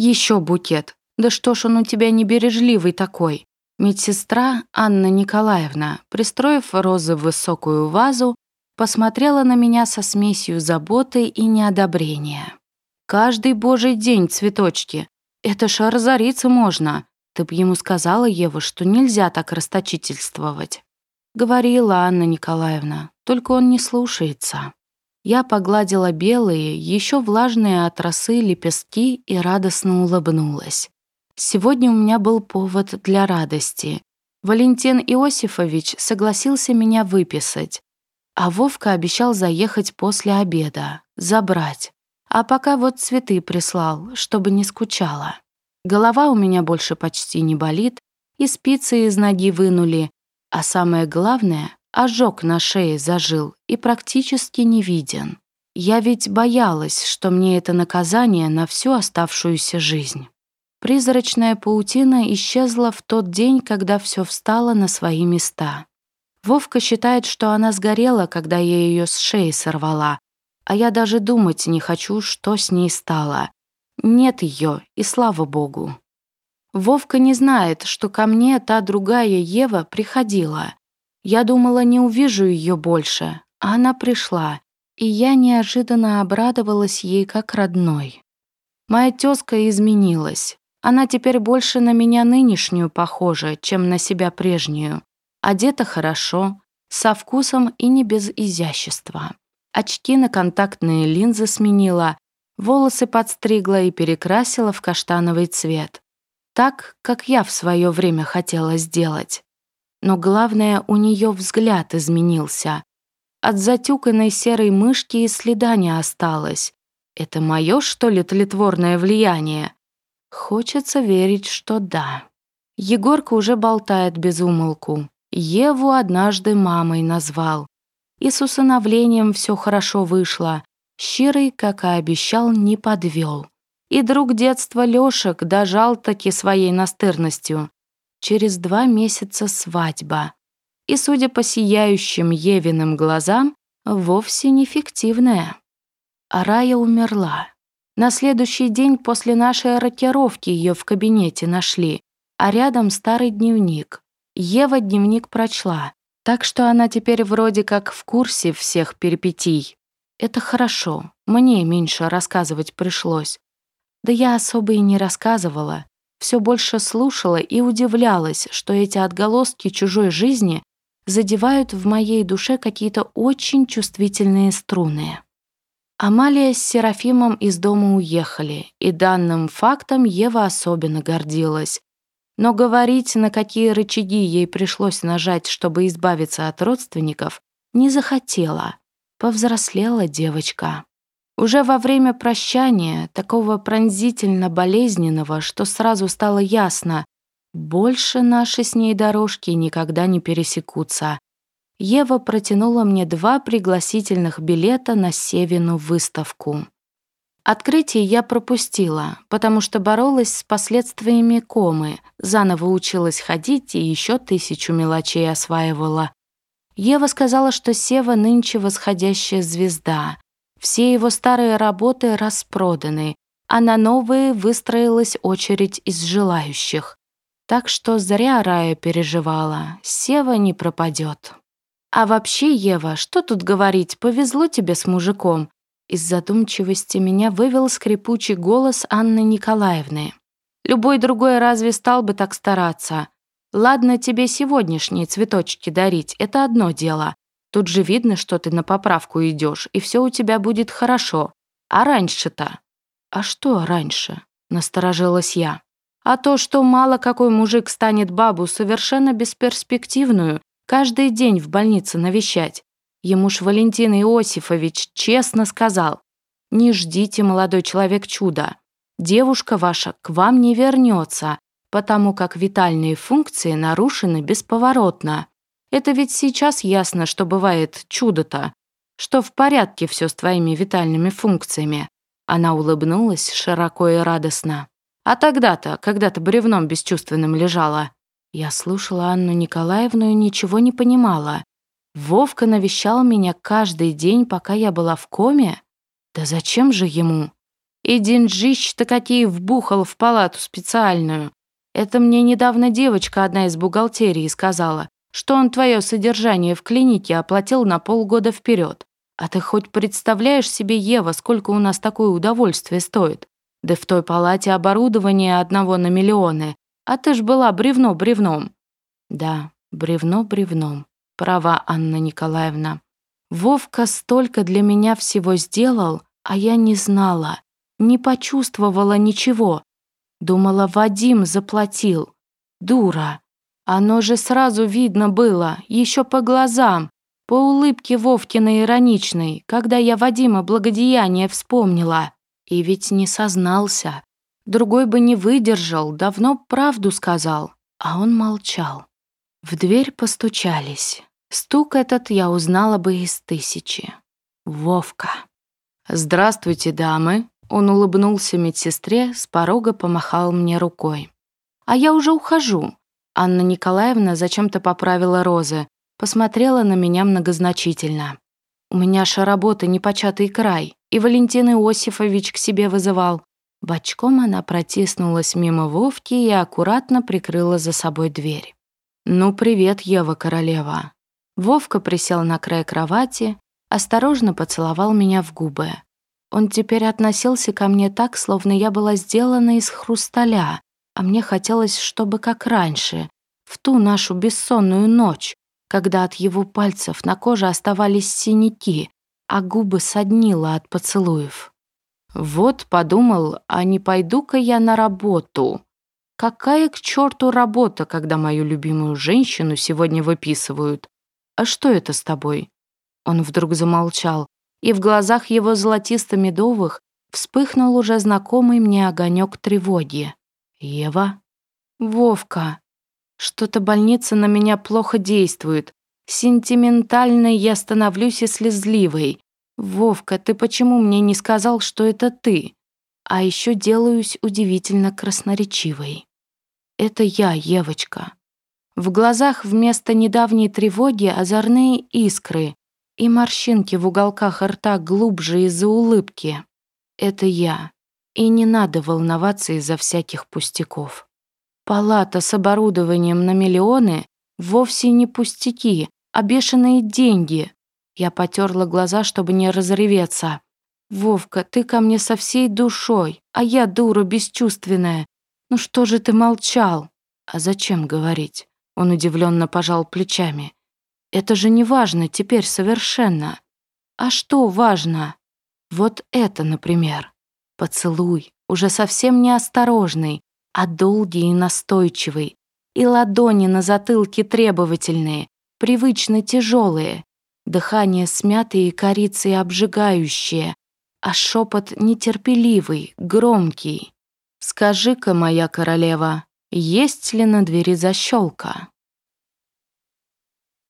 Еще букет. Да что ж он у тебя небережливый такой? Медсестра Анна Николаевна, пристроив розы в высокую вазу, посмотрела на меня со смесью заботы и неодобрения. «Каждый божий день цветочки. Это ж разориться можно. Ты б ему сказала, Ева, что нельзя так расточительствовать». Говорила Анна Николаевна, только он не слушается. Я погладила белые, еще влажные от росы лепестки и радостно улыбнулась. Сегодня у меня был повод для радости. Валентин Иосифович согласился меня выписать, а Вовка обещал заехать после обеда, забрать. А пока вот цветы прислал, чтобы не скучала. Голова у меня больше почти не болит, и спицы из ноги вынули, а самое главное, ожог на шее зажил и практически не виден. Я ведь боялась, что мне это наказание на всю оставшуюся жизнь. Призрачная паутина исчезла в тот день, когда все встало на свои места. Вовка считает, что она сгорела, когда я ее с шеи сорвала, а я даже думать не хочу, что с ней стало. Нет ее, и слава богу. Вовка не знает, что ко мне та другая Ева приходила. Я думала, не увижу ее больше, а она пришла, и я неожиданно обрадовалась ей как родной. Моя тезка изменилась. Она теперь больше на меня нынешнюю похожа, чем на себя прежнюю. Одета хорошо, со вкусом и не без изящества. Очки на контактные линзы сменила, волосы подстригла и перекрасила в каштановый цвет так, как я в свое время хотела сделать. Но главное, у нее взгляд изменился. От затюканной серой мышки и следа не осталось. Это мое, что ли, тлетворное влияние? Хочется верить, что да. Егорка уже болтает без умолку. Еву однажды мамой назвал. И с усыновлением все хорошо вышло. Щирый, как и обещал, не подвел. И друг детства Лёшек дожал таки своей настырностью. Через два месяца свадьба. И, судя по сияющим Евиным глазам, вовсе не фиктивная. А Рая умерла. На следующий день после нашей рокировки ее в кабинете нашли, а рядом старый дневник. Ева дневник прочла, так что она теперь вроде как в курсе всех перипетий. Это хорошо, мне меньше рассказывать пришлось. Да я особо и не рассказывала. Все больше слушала и удивлялась, что эти отголоски чужой жизни задевают в моей душе какие-то очень чувствительные струны. Амалия с Серафимом из дома уехали, и данным фактом Ева особенно гордилась. Но говорить, на какие рычаги ей пришлось нажать, чтобы избавиться от родственников, не захотела. Повзрослела девочка. Уже во время прощания, такого пронзительно болезненного, что сразу стало ясно, больше наши с ней дорожки никогда не пересекутся. Ева протянула мне два пригласительных билета на Севину выставку. Открытие я пропустила, потому что боролась с последствиями комы, заново училась ходить и еще тысячу мелочей осваивала. Ева сказала, что Сева нынче восходящая звезда, все его старые работы распроданы, а на новые выстроилась очередь из желающих. Так что зря Рая переживала, Сева не пропадет. А вообще, Ева, что тут говорить, повезло тебе с мужиком. Из задумчивости меня вывел скрипучий голос Анны Николаевны. Любой другой разве стал бы так стараться? Ладно тебе сегодняшние цветочки дарить, это одно дело. Тут же видно, что ты на поправку идешь, и все у тебя будет хорошо. А раньше-то? А что раньше? Насторожилась я. А то, что мало какой мужик станет бабу совершенно бесперспективную каждый день в больнице навещать. Ему ж Валентин Иосифович честно сказал, «Не ждите, молодой человек, чуда. Девушка ваша к вам не вернется, потому как витальные функции нарушены бесповоротно. Это ведь сейчас ясно, что бывает чудо-то, что в порядке все с твоими витальными функциями. Она улыбнулась широко и радостно. А тогда-то, когда ты бревном бесчувственным лежала, я слушала Анну Николаевну и ничего не понимала. Вовка навещал меня каждый день, пока я была в коме? Да зачем же ему? И деньжищ-то какие вбухал в палату специальную. Это мне недавно девочка одна из бухгалтерии сказала, что он твое содержание в клинике оплатил на полгода вперед. А ты хоть представляешь себе, Ева, сколько у нас такое удовольствие стоит? Да в той палате оборудование одного на миллионы, а ты ж была бревно бревном. Да, бревно бревном. Права, Анна Николаевна. Вовка столько для меня всего сделал, а я не знала, не почувствовала ничего. Думала, Вадим заплатил. Дура. Оно же сразу видно было, еще по глазам, по улыбке Вовкиной ироничной, когда я Вадима благодеяние вспомнила. И ведь не сознался. Другой бы не выдержал, давно правду сказал. А он молчал. В дверь постучались. Стук этот я узнала бы из тысячи. Вовка. «Здравствуйте, дамы!» Он улыбнулся медсестре, с порога помахал мне рукой. «А я уже ухожу». Анна Николаевна зачем-то поправила розы, посмотрела на меня многозначительно. «У меня же работа непочатый край, и Валентин Иосифович к себе вызывал». Бочком она протиснулась мимо Вовки и аккуратно прикрыла за собой дверь. «Ну, привет, Ева Королева. Вовка присел на край кровати, осторожно поцеловал меня в губы. Он теперь относился ко мне так, словно я была сделана из хрусталя, а мне хотелось, чтобы как раньше, в ту нашу бессонную ночь, когда от его пальцев на коже оставались синяки, а губы соднило от поцелуев. Вот подумал, а не пойду-ка я на работу. Какая к черту работа, когда мою любимую женщину сегодня выписывают? «А что это с тобой?» Он вдруг замолчал, и в глазах его золотисто-медовых вспыхнул уже знакомый мне огонек тревоги. «Ева?» «Вовка!» Что-то больница на меня плохо действует. Сентиментальной я становлюсь и слезливой. Вовка, ты почему мне не сказал, что это ты? А еще делаюсь удивительно красноречивой. Это я, Евочка. В глазах вместо недавней тревоги озорные искры и морщинки в уголках рта глубже из-за улыбки. Это я. И не надо волноваться из-за всяких пустяков. Палата с оборудованием на миллионы вовсе не пустяки, а бешеные деньги. Я потерла глаза, чтобы не разреветься. «Вовка, ты ко мне со всей душой, а я дура бесчувственная. Ну что же ты молчал? А зачем говорить? Он удивленно пожал плечами. «Это же не важно теперь совершенно. А что важно? Вот это, например. Поцелуй, уже совсем неосторожный, а долгий и настойчивый. И ладони на затылке требовательные, привычно тяжелые. Дыхание смятое и корицей обжигающее, а шепот нетерпеливый, громкий. «Скажи-ка, моя королева, есть ли на двери защелка?